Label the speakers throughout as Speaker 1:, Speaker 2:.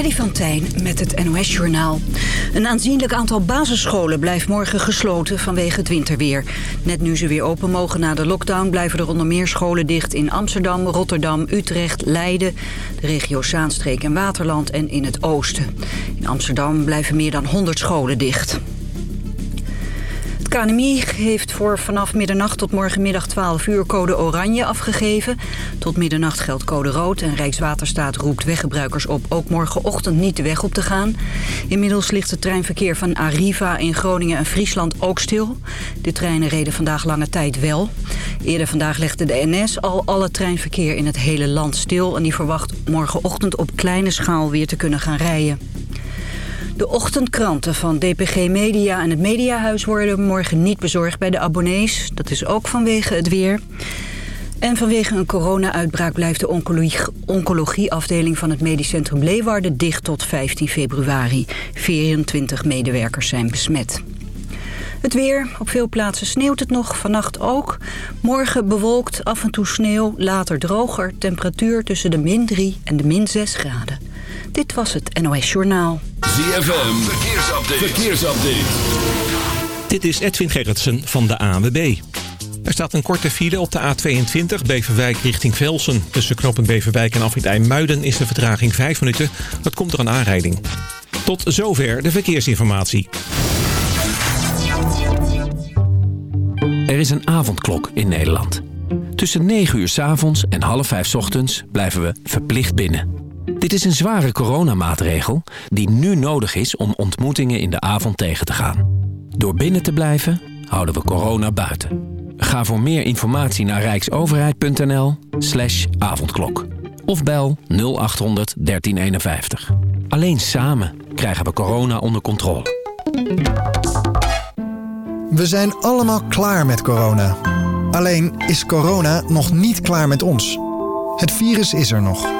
Speaker 1: Freddy van Tijn met het NOS-journaal. Een aanzienlijk aantal basisscholen blijft morgen gesloten vanwege het winterweer. Net nu ze weer open mogen na de lockdown... blijven er onder meer scholen dicht in Amsterdam, Rotterdam, Utrecht, Leiden... de regio Zaanstreek en Waterland en in het oosten. In Amsterdam blijven meer dan 100 scholen dicht. KNMI heeft voor vanaf middernacht tot morgenmiddag 12 uur code oranje afgegeven. Tot middernacht geldt code rood en Rijkswaterstaat roept weggebruikers op ook morgenochtend niet de weg op te gaan. Inmiddels ligt het treinverkeer van Arriva in Groningen en Friesland ook stil. De treinen reden vandaag lange tijd wel. Eerder vandaag legde de NS al alle treinverkeer in het hele land stil... en die verwacht morgenochtend op kleine schaal weer te kunnen gaan rijden. De ochtendkranten van DPG Media en het Mediahuis worden morgen niet bezorgd bij de abonnees. Dat is ook vanwege het weer. En vanwege een corona-uitbraak blijft de oncologie, oncologieafdeling van het Medisch Centrum Leeuwarden dicht tot 15 februari. 24 medewerkers zijn besmet. Het weer. Op veel plaatsen sneeuwt het nog. Vannacht ook. Morgen bewolkt, af en toe sneeuw, later droger. Temperatuur tussen de min 3 en de min 6 graden. Dit was het NOS Journaal.
Speaker 2: ZFM. Verkeersupdate. Verkeersupdate.
Speaker 3: Dit is Edwin Gerritsen van de ANWB. Er staat een korte file op de A22 Beverwijk richting Velsen. Tussen knoppen Beverwijk en Afrit Muiden is de vertraging 5 minuten. Dat komt door een aanrijding. Tot zover de verkeersinformatie.
Speaker 4: Er is een avondklok in Nederland. Tussen 9 uur s avonds en half 5 s ochtends blijven we verplicht binnen. Dit is een zware coronamaatregel die nu nodig is om ontmoetingen in de avond tegen te gaan. Door binnen te blijven houden we corona buiten. Ga voor meer informatie naar rijksoverheid.nl slash avondklok. Of bel 0800 1351. Alleen samen krijgen we corona onder controle.
Speaker 5: We zijn allemaal klaar met corona. Alleen is corona nog niet klaar met ons. Het virus is er nog.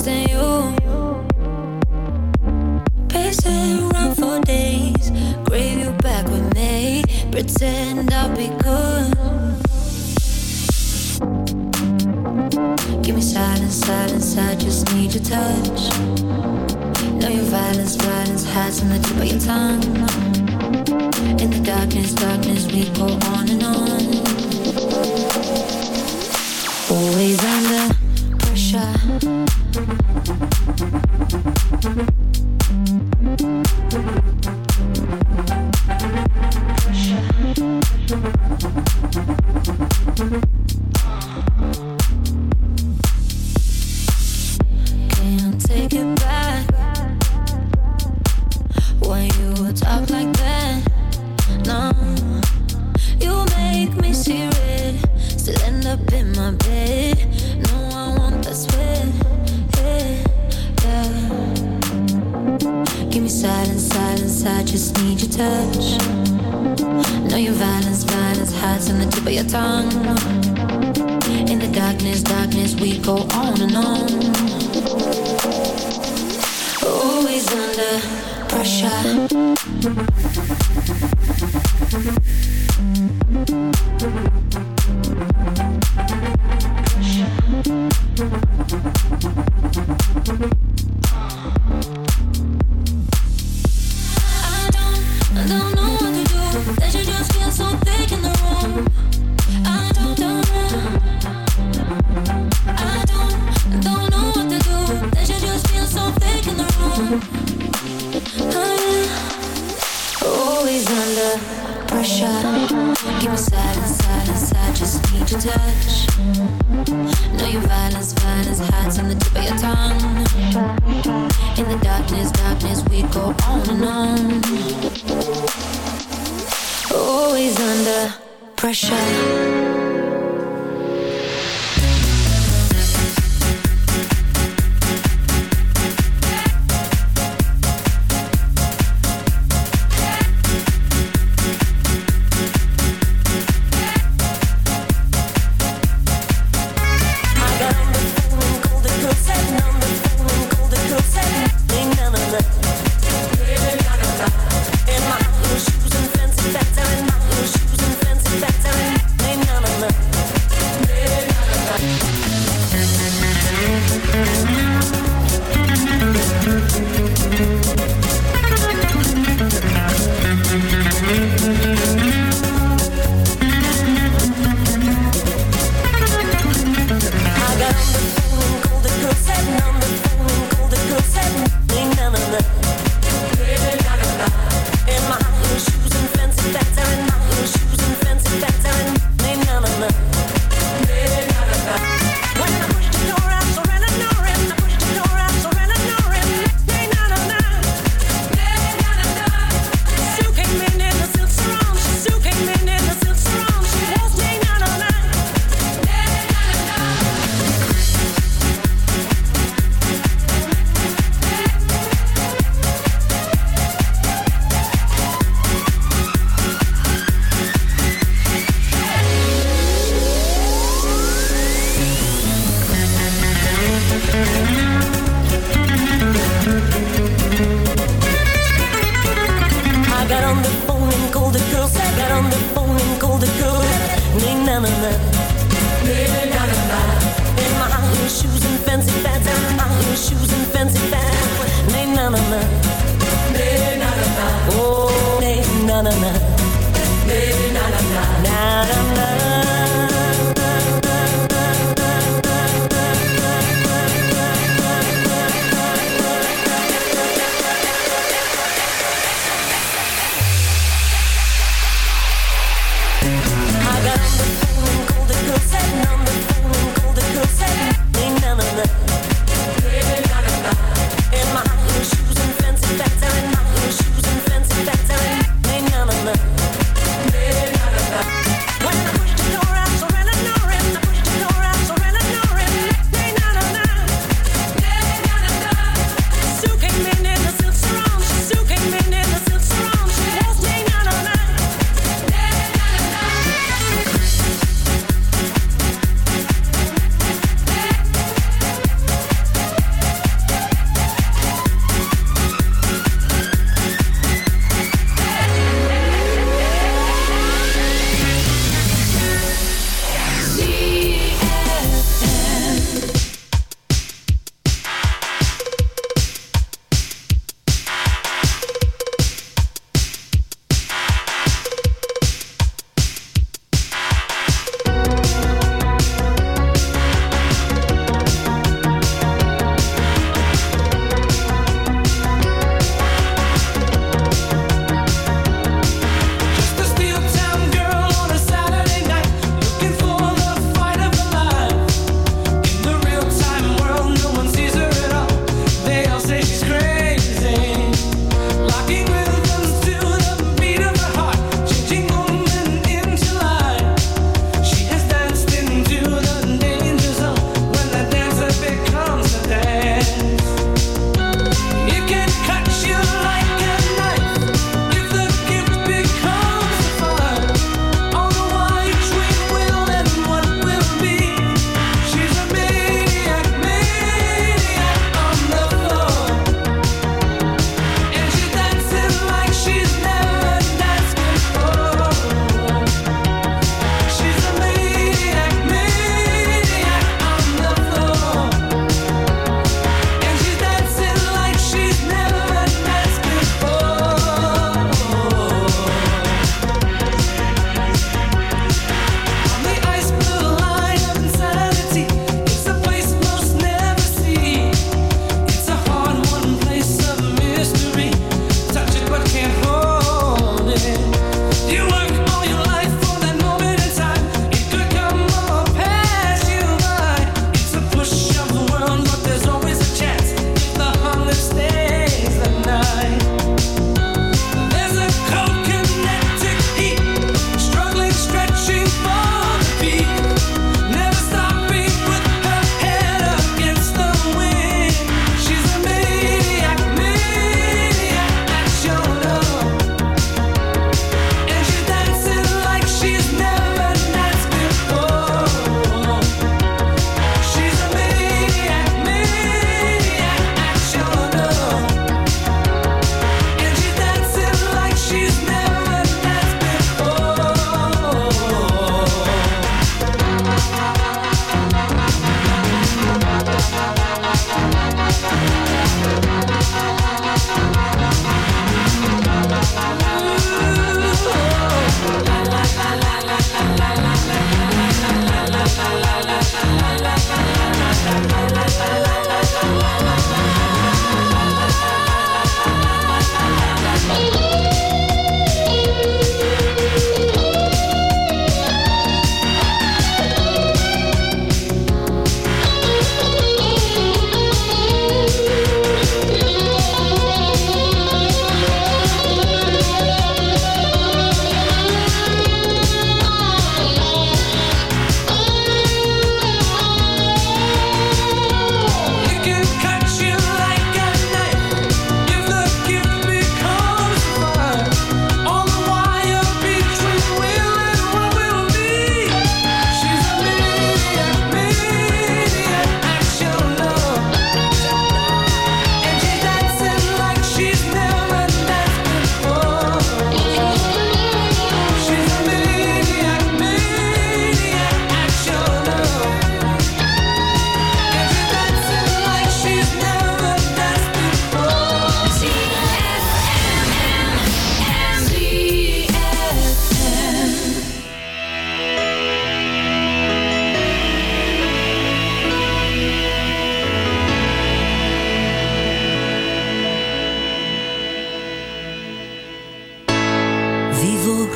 Speaker 6: wasting you. Pacing around for days, crave you back with me. Pretend I'll be good. Give me silence, silence, I just need your touch. Know your violence, violence hides on the tip of your tongue. In the darkness, darkness, we go on and on. Your touch. Know your violence, violence hides on the tip of your tongue. In the darkness, darkness, we go on and on. Always under pressure.